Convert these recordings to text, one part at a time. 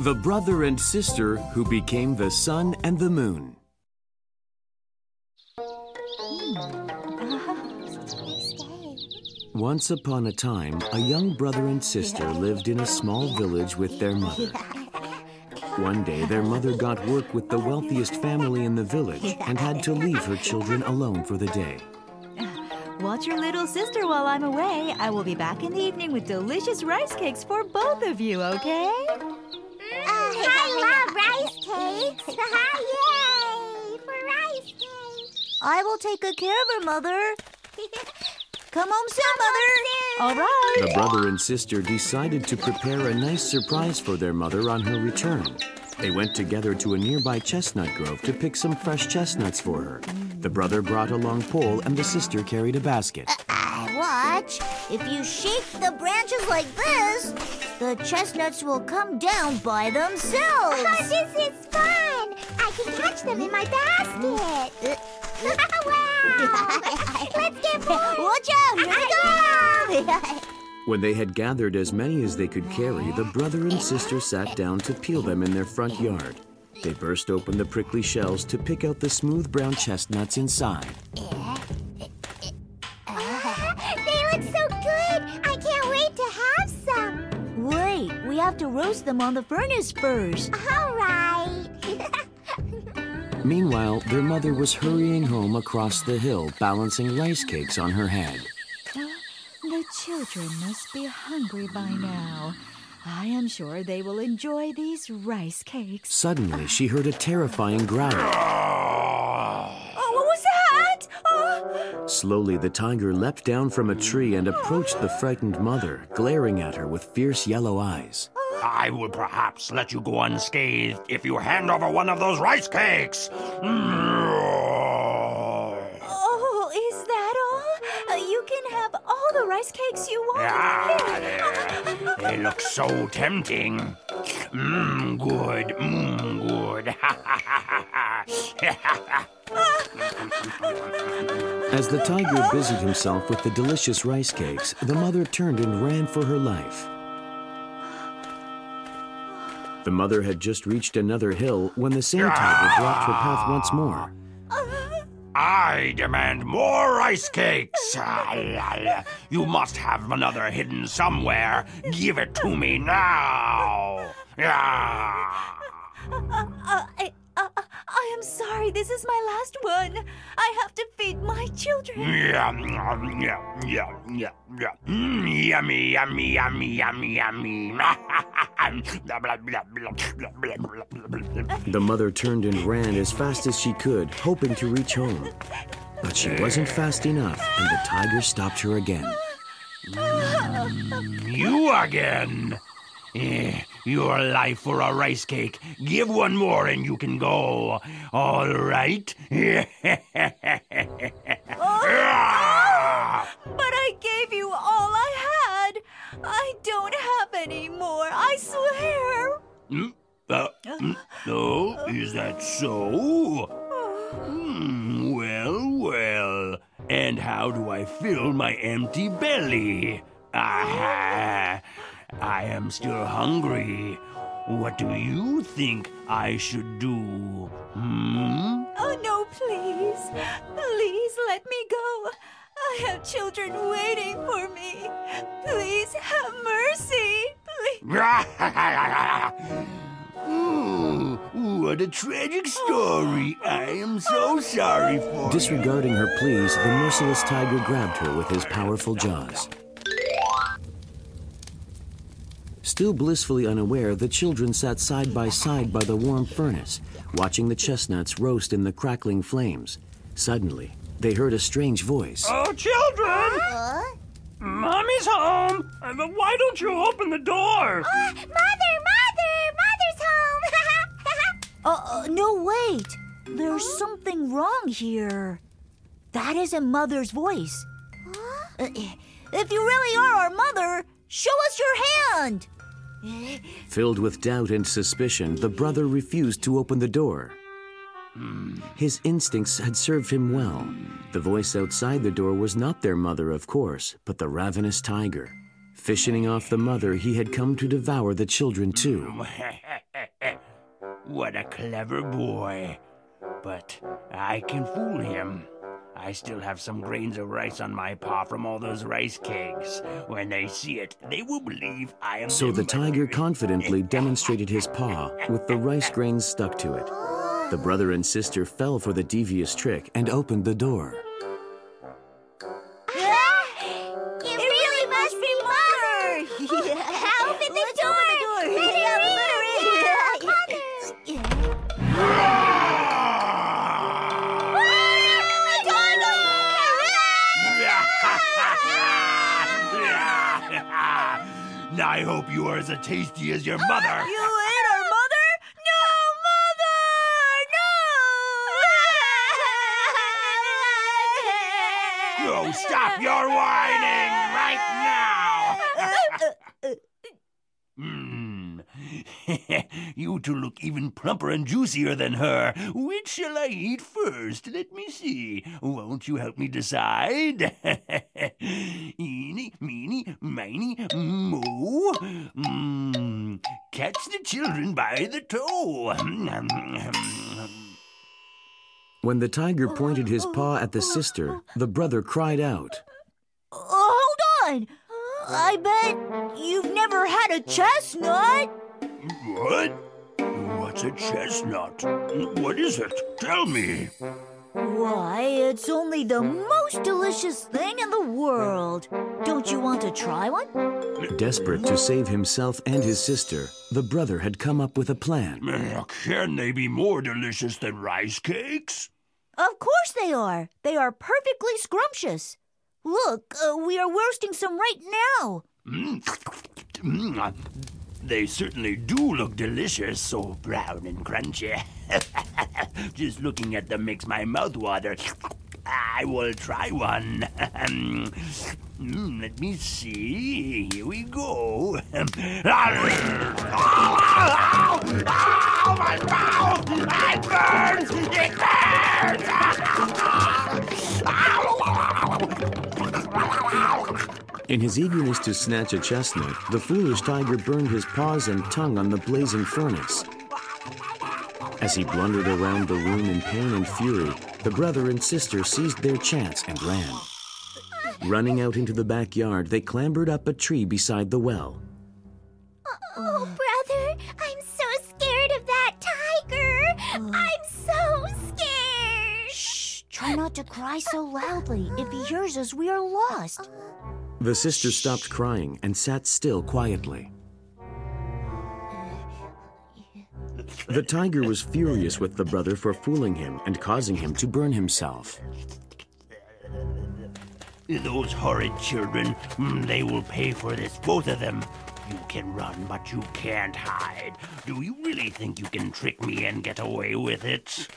The brother and sister who became the sun and the moon. Once upon a time, a young brother and sister lived in a small village with their mother. One day, their mother got work with the wealthiest family in the village and had to leave her children alone for the day. Watch your little sister while I'm away. I will be back in the evening with delicious rice cakes for both of you, okay? I cakes. Yay! For rice cakes. I will take good care of her, Mother. Come home soon, Come home Mother. All right. The brother and sister decided to prepare a nice surprise for their mother on her return. They went together to a nearby chestnut grove to pick some fresh chestnuts for her. The brother brought a long pole and the sister carried a basket. Uh, watch. If you shake the branches like this, the chestnuts will come down by themselves. Oh, this is fun. I can catch them in my basket. Eh, eh. wow. Let's get more. Watch out. Here we go. Ah, when they had gathered as many as they could carry, the brother and sister sat down to peel them in their front yard. They burst open the prickly shells to pick out the smooth brown chestnuts inside. Have to roast them on the furnace first. All right. Meanwhile, their mother was hurrying home across the hill, balancing rice cakes on her head. Uh, the children must be hungry by now. I am sure they will enjoy these rice cakes. Suddenly, she heard a terrifying growl. Oh, what was that? Oh. Slowly, the tiger leapt down from a tree and approached the frightened mother, glaring at her with fierce yellow eyes. I will perhaps let you go unscathed if you hand over one of those rice cakes. Oh, is that all? Uh, you can have all the rice cakes you want. Ah, Here. they look so tempting. Mmm, good. Mmm, good. As the tiger busied himself with the delicious rice cakes, the mother turned and ran for her life. The mother had just reached another hill when the sand tiger blocked her path once more. I demand more rice cakes. You must have another hidden somewhere. Give it to me now. Ah. Uh, I, uh, I am sorry. This is my last one. I have to feed my children. Yeah, mm, yeah, yeah, yeah, yeah. Mm, yummy, yummy, yummy, yummy, yummy. The mother turned and ran as fast as she could, hoping to reach home. But she wasn't fast enough, and the tiger stopped her again. you again. Eh, Your life for a rice cake. Give one more and you can go. All right? Ah! But I gave you all I had. I don't have any more. I swear. Mm, uh, mm, no, is that so? Hmm, well, well. And how do I fill my empty belly? Ah, I am still hungry. What do you think I should do? Hmm? Oh, no, please. Please let me go. I have children waiting for me. Ooh, what a tragic story. I am so sorry for you. Disregarding her pleas, the merciless tiger grabbed her with his powerful jaws. Still blissfully unaware, the children sat side by side by the warm furnace, watching the chestnuts roast in the crackling flames. Suddenly, they heard a strange voice. Oh, children! Huh? Mommy's home! Uh, but Why don't you open the door? Uh, mother, mother, mother's home. Uh, uh, no, wait. There's something wrong here. That isn't Mother's voice. Uh, if you really are our mother, show us your hand. Filled with doubt and suspicion, the brother refused to open the door. His instincts had served him well. The voice outside the door was not their mother, of course, but the ravenous tiger. Fissioning off the mother, he had come to devour the children too. what a clever boy. But I can fool him. I still have some grains of rice on my paw from all those rice cakes. When they see it, they will believe I am. So the tiger confidently demonstrated his paw with the rice grains stuck to it. The brother and sister fell for the devious trick and opened the door. It, really must be Mother! How open the door! open the door. Let Yeah, let her in! in. Mother! I hope you are as tasty as your mother. You mother? No, mother! No! Oh, stop your whining right now. Hmm. you two look even plumper and juicier than her. Which shall I eat first? Let me see. Won't you help me decide? Eeny, meeny, miny, moo. Mm. Catch the children by the toe. When the tiger pointed his paw at the sister, the brother cried out. Oh, hold on! I bet you've never had a chestnut. what? What's a chestnut? What is it? Tell me. Why, it's only the most delicious thing in the world. Don't you want to try one? Desperate to save himself and his sister, the brother had come up with a plan. Can they be more delicious than rice cakes? Of course they are. They are perfectly scrumptious. Look, uh, we are roasting some right now. Mm, They certainly do look delicious, so brown and crunchy. Just looking at them makes my mouth water. I will try one. Mm, let me see. Here we go. Oh, my mouth! It burns! It burns! In his eagerness to snatch a chestnut, the foolish tiger burned his paws and tongue on the blazing furnace. As he blundered around the room in pain and fury, the brother and sister seized their chance and ran. Running out into the backyard, they clambered up a tree beside the well. Oh, brother, I'm so scared of that tiger. I'm so scared. Shh, try not to cry so loudly. If he hears us, we are lost. The sister stopped crying and sat still quietly. The tiger was furious with the brother for fooling him and causing him to burn himself. Those horrid children, mm, they will pay for this, both of them. You can run, but you can't hide. Do you really think you can trick me and get away with it?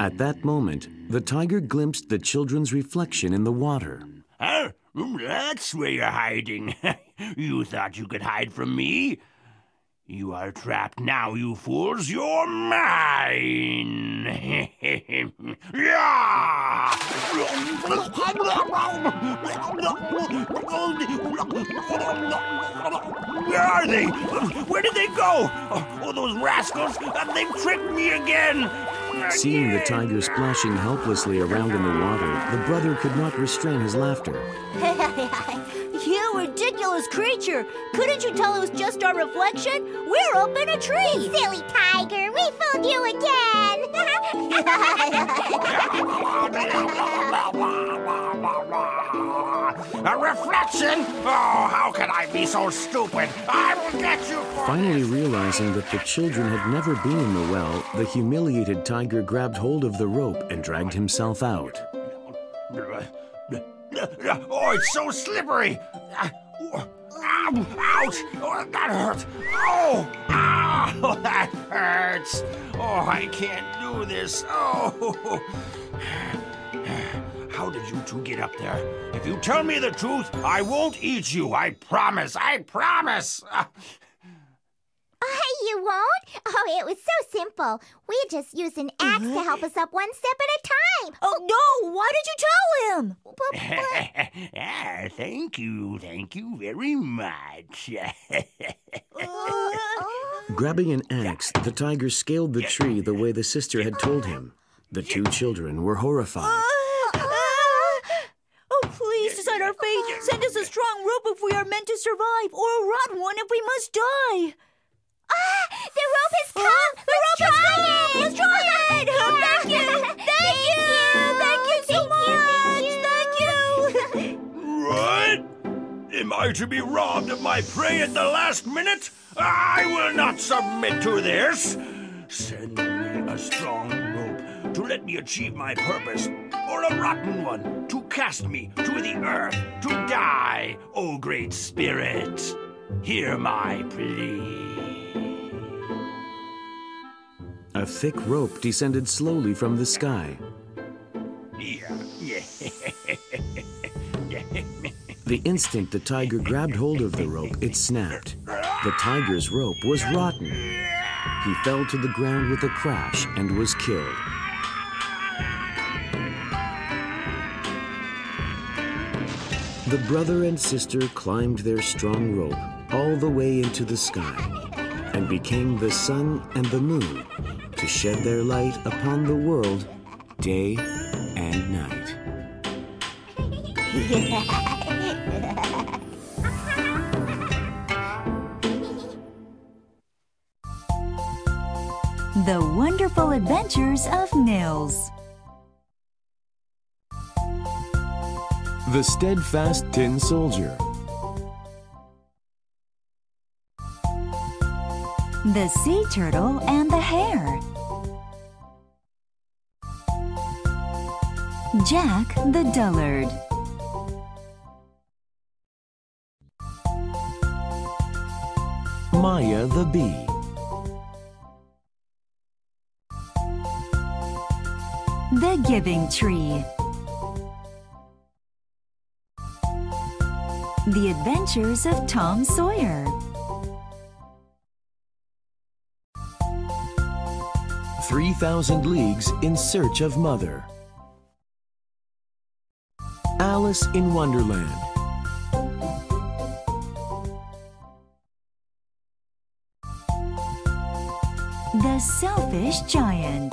At that moment, the tiger glimpsed the children's reflection in the water. Huh? Mm, That's where you're hiding. you thought you could hide from me? You are trapped now, you fools. You're mine. Where are they? Where did they go? Oh, those rascals! Uh, They've tricked me again! Seeing the tiger splashing helplessly around in the water, the brother could not restrain his laughter. you ridiculous creature! Couldn't you tell it was just our reflection? We're up in a tree! Silly tiger, we fooled you again. A reflection? Oh, how can I be so stupid? I will get you for Finally realizing that the children had never been in the well, the humiliated tiger grabbed hold of the rope and dragged himself out. Oh, it's so slippery! Ouch! Oh, that hurts! Oh! Ow! That hurts! Oh, I can't do this! Oh! How did you two get up there? If you tell me the truth, I won't eat you. I promise. I promise. You won't? Oh, it was so simple. We just used an axe to help us up one step at a time. Oh no! Why did you tell him? But- but- ah, thank you. Thank you very much. Grabbing an axe, the tiger scaled the tree the way the sister had told him. The two children were horrified. Oh, please decide our fate. Send us a strong rope if we are meant to survive, or a rotten one if we must die. Ah, the rope has come. the Let's rope has try come. it. Let's try it. Oh, thank you. Thank you. Thank you so much. Thank you. What? Am I to be robbed of my prey at the last minute? I will not submit to this. Send me a strong rope to let me achieve my purpose, or a rotten one to cast me to the earth to die, O great spirit. Hear my plea. A thick rope descended slowly from the sky. The instant the tiger grabbed hold of the rope, it snapped. The tiger's rope was rotten. He fell to the ground with a crash and was killed. The brother and sister climbed their strong rope all the way into the sky and became the sun and the moon to shed their light upon the world day and night. The Wonderful Adventures of Nils. The Steadfast Tin Soldier. The Sea Turtle and the Hare. Jack the Dullard. Maya the Bee. The Giving Tree. The Adventures of Tom Sawyer. Three Thousand Leagues in Search of Mother. Alice in Wonderland. The Selfish Giant.